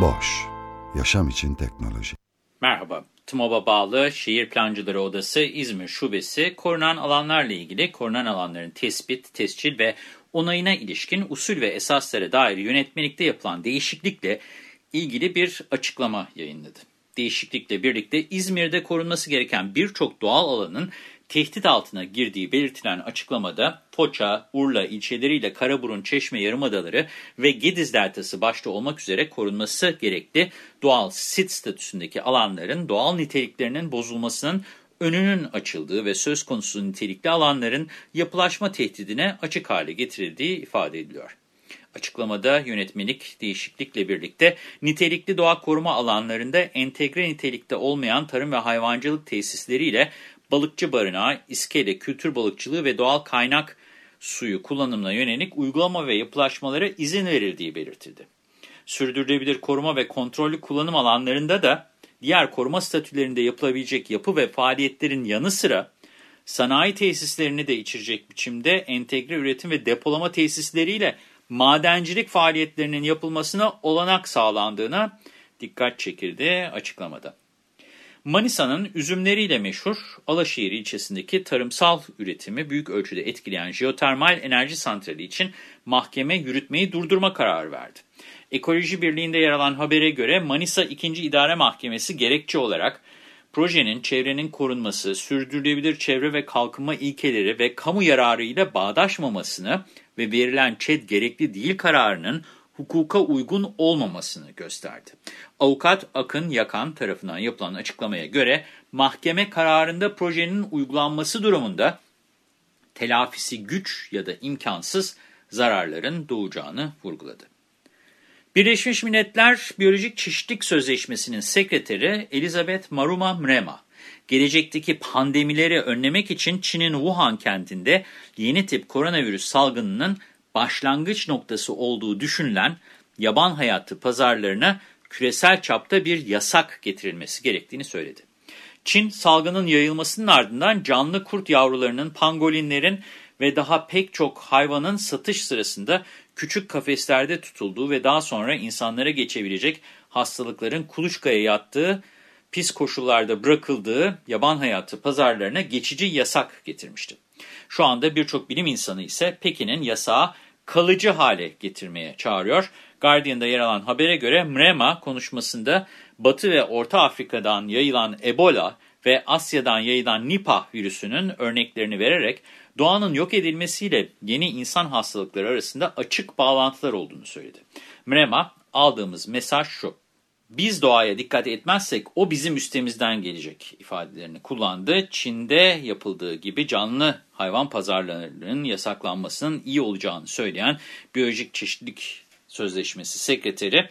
Boş, yaşam için teknoloji. Merhaba, TMOB'a bağlı Şehir Plancıları Odası İzmir Şubesi, korunan alanlarla ilgili korunan alanların tespit, tescil ve onayına ilişkin usul ve esaslara dair yönetmelikte yapılan değişiklikle ilgili bir açıklama yayınladı. Değişiklikle birlikte İzmir'de korunması gereken birçok doğal alanın tehdit altına girdiği belirtilen açıklamada Foça, Urla ilçeleriyle Karaburun, Çeşme Yarımadaları ve Gediz Deltası başta olmak üzere korunması gerekli doğal sit statüsündeki alanların doğal niteliklerinin bozulmasının önünün açıldığı ve söz konusu nitelikli alanların yapılaşma tehdidine açık hale getirildiği ifade ediliyor. Açıklamada yönetmelik değişiklikle birlikte nitelikli doğa koruma alanlarında entegre nitelikte olmayan tarım ve hayvancılık tesisleriyle balıkçı barınağı, iskele, kültür balıkçılığı ve doğal kaynak suyu kullanımına yönelik uygulama ve yapılaşmalara izin verildiği belirtildi. Sürdürülebilir koruma ve kontrollü kullanım alanlarında da diğer koruma statülerinde yapılabilecek yapı ve faaliyetlerin yanı sıra sanayi tesislerini de içerecek biçimde entegre üretim ve depolama tesisleriyle madencilik faaliyetlerinin yapılmasına olanak sağlandığına dikkat çekildi açıklamada. Manisa'nın üzümleriyle meşhur Alaşehir ilçesindeki tarımsal üretimi büyük ölçüde etkileyen jeotermal enerji santrali için mahkeme yürütmeyi durdurma kararı verdi. Ekoloji Birliği'nde yer alan habere göre Manisa 2. İdare Mahkemesi gerekçe olarak projenin çevrenin korunması, sürdürülebilir çevre ve kalkınma ilkeleri ve kamu yararıyla bağdaşmamasını ve verilen ÇED gerekli değil kararının hukuka uygun olmamasını gösterdi. Avukat Akın Yakan tarafından yapılan açıklamaya göre mahkeme kararında projenin uygulanması durumunda telafisi güç ya da imkansız zararların doğacağını vurguladı. Birleşmiş Milletler Biyolojik Çeşitlilik Sözleşmesi'nin sekreteri Elizabeth Maruma Mrema, gelecekteki pandemileri önlemek için Çin'in Wuhan kentinde yeni tip koronavirüs salgınının başlangıç noktası olduğu düşünülen yaban hayatı pazarlarına küresel çapta bir yasak getirilmesi gerektiğini söyledi. Çin, salgının yayılmasının ardından canlı kurt yavrularının, pangolinlerin ve daha pek çok hayvanın satış sırasında küçük kafeslerde tutulduğu ve daha sonra insanlara geçebilecek hastalıkların kuluçkaya yattığı, pis koşullarda bırakıldığı yaban hayatı pazarlarına geçici yasak getirmişti. Şu anda birçok bilim insanı ise Pekin'in yasağı kalıcı hale getirmeye çağırıyor. Guardian'da yer alan habere göre Mrema konuşmasında Batı ve Orta Afrika'dan yayılan Ebola ve Asya'dan yayılan Nipah virüsünün örneklerini vererek doğanın yok edilmesiyle yeni insan hastalıkları arasında açık bağlantılar olduğunu söyledi. Mrema aldığımız mesaj şu. Biz doğaya dikkat etmezsek o bizim üstemizden gelecek ifadelerini kullandı. Çin'de yapıldığı gibi canlı hayvan pazarlarının yasaklanmasının iyi olacağını söyleyen Biyolojik Çeşitlilik Sözleşmesi Sekreteri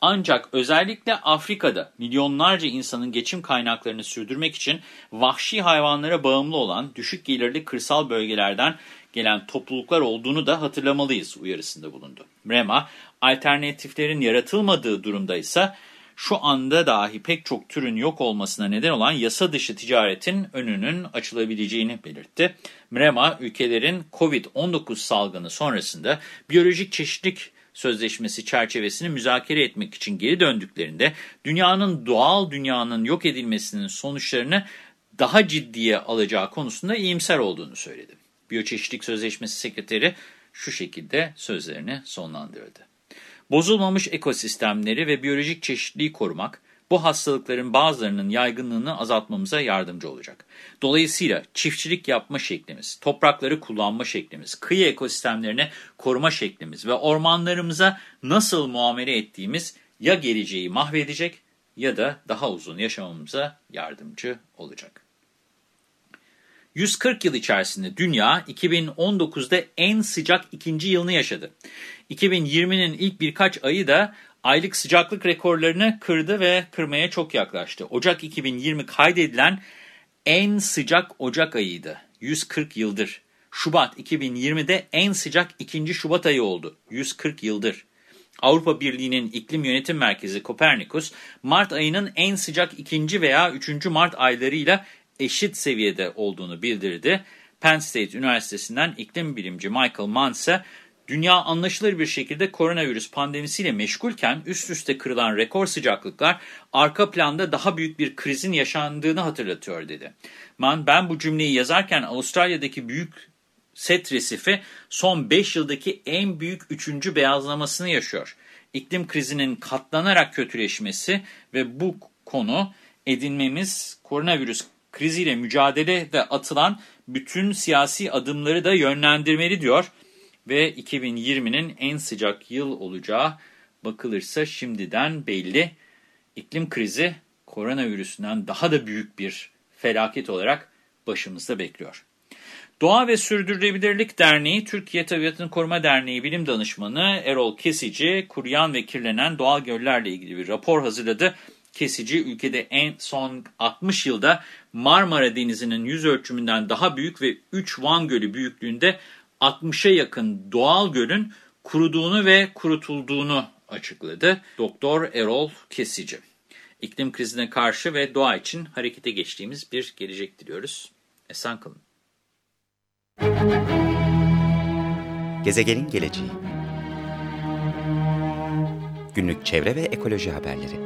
ancak özellikle Afrika'da milyonlarca insanın geçim kaynaklarını sürdürmek için vahşi hayvanlara bağımlı olan düşük gelirli kırsal bölgelerden gelen topluluklar olduğunu da hatırlamalıyız uyarısında bulundu. Mrema, alternatiflerin yaratılmadığı durumda ise şu anda dahi pek çok türün yok olmasına neden olan yasa dışı ticaretin önünün açılabileceğini belirtti. MREMA, ülkelerin COVID-19 salgını sonrasında biyolojik çeşitlilik sözleşmesi çerçevesini müzakere etmek için geri döndüklerinde dünyanın doğal dünyanın yok edilmesinin sonuçlarını daha ciddiye alacağı konusunda iyimser olduğunu söyledi. Biyoçeşitlik Sözleşmesi Sekreteri şu şekilde sözlerini sonlandırdı. Bozulmamış ekosistemleri ve biyolojik çeşitliliği korumak, bu hastalıkların bazılarının yaygınlığını azaltmamıza yardımcı olacak. Dolayısıyla çiftçilik yapma şeklimiz, toprakları kullanma şeklimiz, kıyı ekosistemlerini koruma şeklimiz ve ormanlarımıza nasıl muamele ettiğimiz ya geleceği mahvedecek ya da daha uzun yaşamamıza yardımcı olacak. 140 yıl içerisinde dünya 2019'da en sıcak ikinci yılını yaşadı. 2020'nin ilk birkaç ayı da aylık sıcaklık rekorlarını kırdı ve kırmaya çok yaklaştı. Ocak 2020 kaydedilen en sıcak Ocak ayıydı. 140 yıldır. Şubat 2020'de en sıcak ikinci Şubat ayı oldu. 140 yıldır. Avrupa Birliği'nin iklim yönetim merkezi Kopernikus, Mart ayının en sıcak ikinci veya üçüncü Mart aylarıyla eşit seviyede olduğunu bildirdi. Penn State Üniversitesi'nden iklim bilimci Michael Mann ise dünya anlaşılır bir şekilde koronavirüs pandemisiyle meşgulken üst üste kırılan rekor sıcaklıklar arka planda daha büyük bir krizin yaşandığını hatırlatıyor dedi. Mann ben bu cümleyi yazarken Avustralya'daki büyük set resifi son 5 yıldaki en büyük 3. beyazlamasını yaşıyor. İklim krizinin katlanarak kötüleşmesi ve bu konu edinmemiz koronavirüs kriziyle mücadelede atılan bütün siyasi adımları da yönlendirmeli diyor. Ve 2020'nin en sıcak yıl olacağı bakılırsa şimdiden belli. İklim krizi koronavirüsünden daha da büyük bir felaket olarak başımızda bekliyor. Doğa ve Sürdürülebilirlik Derneği, Türkiye Tabiatını Koruma Derneği Bilim Danışmanı Erol Kesici, kuruyan ve kirlenen doğal göllerle ilgili bir rapor hazırladı. Kesici, ülkede en son 60 yılda Marmara Denizi'nin yüz ölçümünden daha büyük ve 3 Van Gölü büyüklüğünde 60'a yakın doğal gölün kuruduğunu ve kurutulduğunu açıkladı. Doktor Erol Kesici. İklim krizine karşı ve doğa için harekete geçtiğimiz bir gelecek diliyoruz. Esen kalın. Gezegenin geleceği Günlük çevre ve ekoloji haberleri